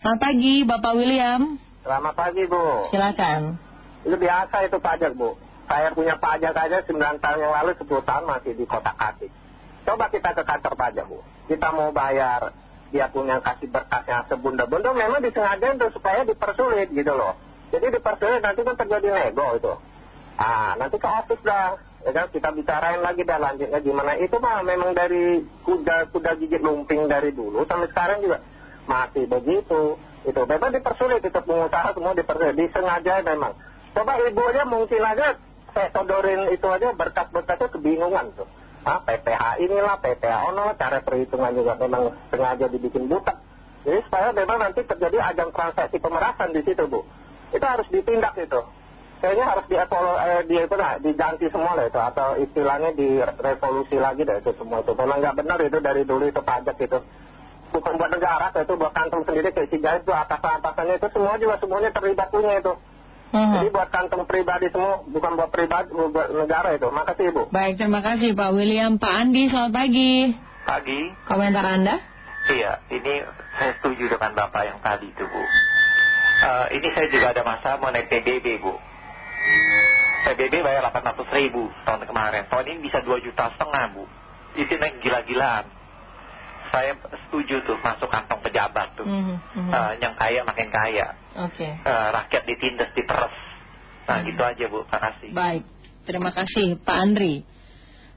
Selamat pagi, Bapak William. Selamat pagi, Bu. Silakan. Itu biasa itu pajak, Bu. Saya punya pajak aja 9 tahun yang lalu 10 tahun masih di kota Kasih. Coba kita ke kantor pajak, Bu. Kita mau bayar, dia punya kasih berkasnya sebunda-bunda, memang disengaja untuk supaya dipersulit gitu loh. Jadi dipersulit nanti kan terjadi nego itu. Ah, nanti ke office dah. Ya kan, kita bicarain lagi dah lanjutnya gimana. Itu mah memang dari kuda, kuda gigit lumping dari dulu sampai sekarang juga masih begitu. Itu memang dipersulit, itu pengusaha semua dipersulit. Disengaja memang. Coba ibu aja mungkin aja saya sodorin itu aja berkas-berkasnya kebingungan tuh. Ah, PPH inilah, PPH ono, cara perhitungan juga memang sengaja dibikin buta. Jadi supaya memang nanti terjadi ajang transaksi pemerasan di situ, Bu. Itu harus ditindak itu. Kayaknya harus di, eh, di itu nah, diganti semua lah itu atau istilahnya direvolusi lagi deh itu semua itu. Memang nggak benar itu dari dulu itu pajak itu. Bukan buat negara, itu buat kantong sendiri kayak si jahit itu atasan-atasannya itu semua juga semuanya terlibat punya itu. Hmm. Jadi buat kantong pribadi semua, bukan buat pribadi, buat negara itu. Makasih Ibu. Baik, terima kasih Pak William. Pak Andi, selamat pagi. Pagi, Komentar Anda? iya, ini saya setuju dengan Bapak yang tadi itu, Bu. Eh, ini saya juga ada masalah mengenai PBB, Bu. PBB bayar 800 ribu tahun kemarin. Tahun ini bisa 2 juta setengah, Bu. Itu naik gila-gilaan. Saya setuju tuh masuk kantong pejabat tuh. Mhm, mhm. Eh, yang kaya makin kaya. Oke. Eh, rakyat ditindas, diperes. Nah, gitu aja, Bu. Terima kasih. Baik, terima kasih Pak Andri.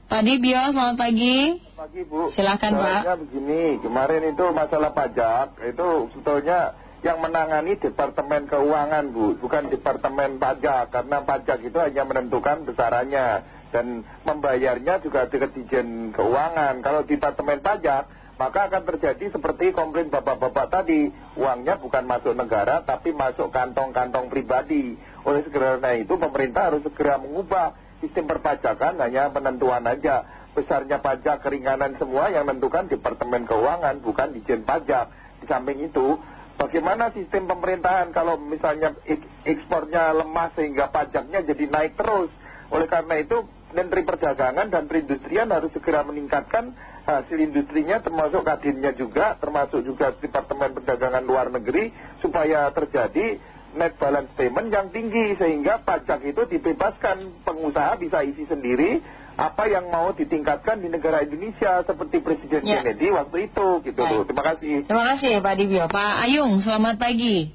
Pak Dibio, selamat pagi. Pagi Bu. Silakan, Pak. Soalnya begini, kemarin itu masalah pajak itu sebetulnya yang menangani Departemen Keuangan Bu, bukan Departemen Pajak karena pajak itu hanya menentukan besarannya dan membayarnya juga di Dijen Keuangan. Kalau Departemen Pajak maka akan terjadi seperti komplain bapak-bapak tadi, uangnya bukan masuk negara tapi masuk kantong-kantong pribadi. Oleh karena itu pemerintah harus segera mengubah sistem perpajakan hanya penentuan aja. Besarnya pajak, keringanan semua yang menentukan Departemen Keuangan, bukan Dijen Pajak. Di samping itu, bagaimana sistem pemerintahan kalau misalnya ek- ekspornya lemah sehingga pajaknya jadi naik terus. Oleh karena itu, Menteri Perdagangan dan Perindustrian harus segera meningkatkan hasil industrinya termasuk kadinnya juga, termasuk juga Departemen Perdagangan Luar Negeri supaya terjadi net balance payment yang tinggi sehingga pajak itu dibebaskan pengusaha bisa isi sendiri apa yang mau ditingkatkan di negara Indonesia seperti Presiden Ya. Kennedy waktu itu gitu Baik. loh. Terima kasih. Terima kasih Pak Dibio. Pak Ayung, selamat pagi.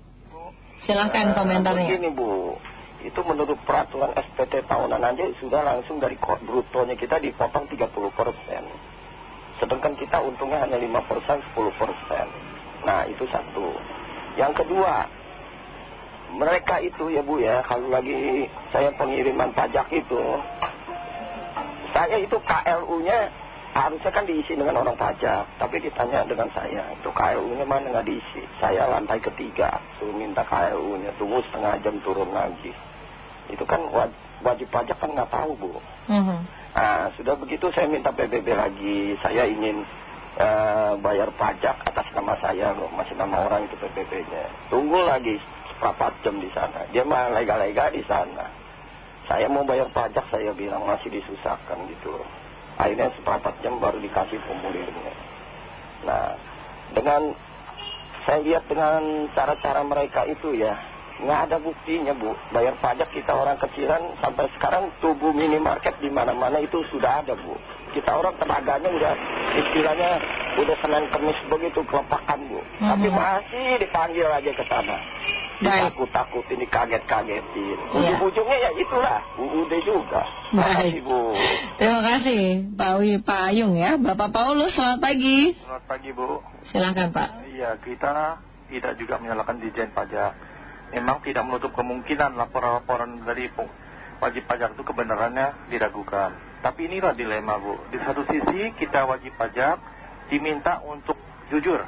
Silahkan komentarnya. Begini Bu, itu menurut peraturan SPT tahunan aja sudah langsung dari brutonya kita dipotong 30 persen. Sedangkan kita untungnya hanya 5 persen, 10 persen. Nah itu satu. Yang kedua, mereka itu ya Bu ya, kalau lagi saya pengiriman pajak itu, saya itu KLU-nya harusnya kan diisi dengan orang pajak, tapi ditanya dengan saya, itu KLU-nya mana nggak diisi. Saya lantai ketiga, suruh minta KLU-nya, tunggu setengah jam turun lagi. Itu kan waj- wajib pajak kan nggak tahu Bu. Mhm. Nah, sudah begitu saya minta PBB lagi, saya ingin eh, bayar pajak atas nama saya loh, masih nama orang itu PBB-nya. Tunggu lagi seperempat jam di sana, dia mah lega-lega di sana. Saya mau bayar pajak, saya bilang masih disusahkan gitu loh. Akhirnya seperempat jam baru dikasih formulirnya. Nah, dengan saya lihat dengan cara-cara mereka itu ya, nggak ada buktinya bu. Bayar pajak kita orang kecilan sampai sekarang tubuh minimarket di mana-mana itu sudah ada bu. Kita orang tenaganya udah istilahnya udah senin kemis begitu kelepakan bu. Tapi Mhm. masih dipanggil aja ke sana. Baik. Ditakut-takutin, dikaget-kagetin. Iya. Ujung-ujungnya ya itulah, UUD juga. Baik. Makasih bu. Terima kasih Pak, Wi, Pak Ayung ya. Bapak Paulus, selamat pagi. Selamat pagi Bu. Silahkan Pak. Iya kita tidak juga menyalahkan Dijen Pajak. Memang tidak menutup kemungkinan laporan-laporan dari wajib pajak itu kebenarannya diragukan. Tapi inilah dilema Bu. Di satu sisi kita wajib pajak diminta untuk jujur.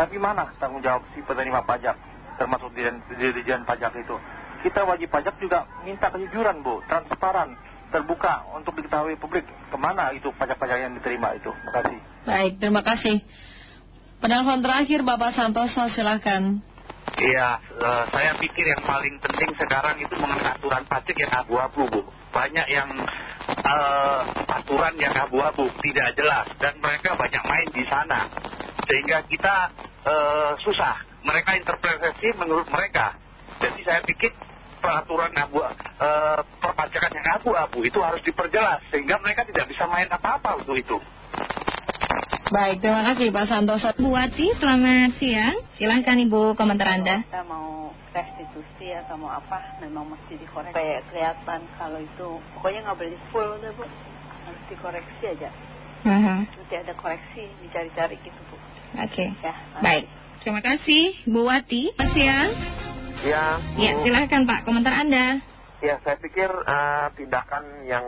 Tapi mana tanggung jawab si penerima pajak termasuk Dijen Pajak itu. Kita wajib pajak juga minta kejujuran Bu, transparan, terbuka untuk diketahui publik ke mana itu pajak-pajak yang diterima itu. Terima kasih. Baik, terima kasih. Penelpon terakhir Bapak Santoso, silahkan. Iya, eh, saya pikir yang paling penting sekarang itu mengenai aturan pajak yang abu-abu, Bu. Banyak yang eh, aturan yang abu-abu, tidak jelas. Dan mereka banyak main di sana. Sehingga kita eh, susah mereka interpretasi menurut mereka. Jadi saya pikir peraturan abu, eh, perpajakan yang abu-abu itu harus diperjelas sehingga mereka tidak bisa main apa-apa untuk itu. Baik, terima kasih Pak Santoso. Bu Wati, selamat siang. Silahkan Ibu komentar Anda. kita mau restitusi atau mau apa memang mesti dikoreksi supaya kelihatan kalau itu pokoknya nggak boleh full deh bu harus dikoreksi aja Aha, nanti ada koreksi dicari-cari gitu bu Oke, ya baik. Terima kasih Bu Wati. Siang. Ya, Ya, Bu. silahkan Pak komentar Anda. Ya, saya pikir eh, tindakan yang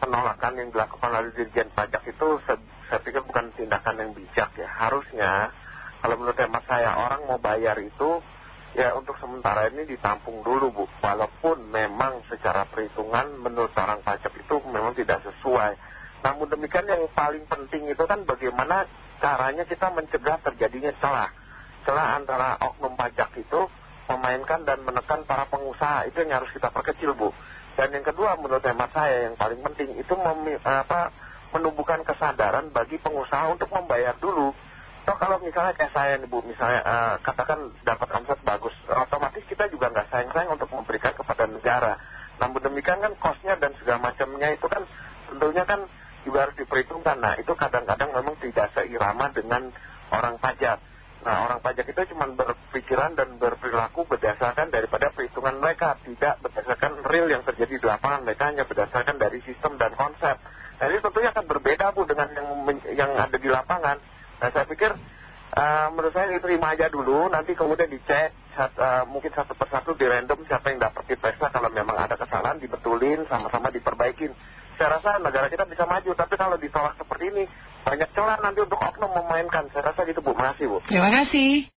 penolakan yang dilakukan oleh Dirjen Pajak itu se- saya pikir bukan tindakan yang bijak ya. Harusnya, kalau menurut hemat saya, orang mau bayar itu ya untuk sementara ini ditampung dulu Bu. Walaupun memang secara perhitungan menurut orang pajak itu memang tidak sesuai. Namun demikian yang paling penting itu kan bagaimana caranya kita mencegah terjadinya celah. Celah antara oknum pajak itu memainkan dan menekan para pengusaha. Itu yang harus kita perkecil bu. Dan yang kedua menurut hemat saya yang paling penting itu apa, menumbuhkan kesadaran bagi pengusaha untuk membayar dulu. Toh kalau misalnya kayak saya nih bu misalnya eh, katakan dapat omset bagus otomatis kita juga nggak sayang-sayang untuk memberikan kepada negara. Namun demikian kan kosnya dan segala macamnya itu kan tentunya kan juga harus diperhitungkan. Nah itu kadang-kadang memang tidak seirama dengan orang pajak Nah orang pajak itu cuma berpikiran dan berperilaku berdasarkan daripada perhitungan mereka Tidak berdasarkan real yang terjadi di lapangan. Mereka hanya berdasarkan dari sistem dan konsep. Nah ini tentunya akan berbeda Bu dengan yang, yang ada di lapangan. Nah saya pikir eh, menurut saya diterima aja dulu Nanti kemudian dicek eh, mungkin satu persatu di random siapa yang dapat diperiksa Kalau memang ada kesalahan dibetulin sama-sama diperbaikin. Saya rasa negara kita bisa maju Tapi kalau ditolak seperti ini banyak celah nanti untuk oknum memainkan. Saya rasa gitu Bu, makasih Bu. Terima kasih.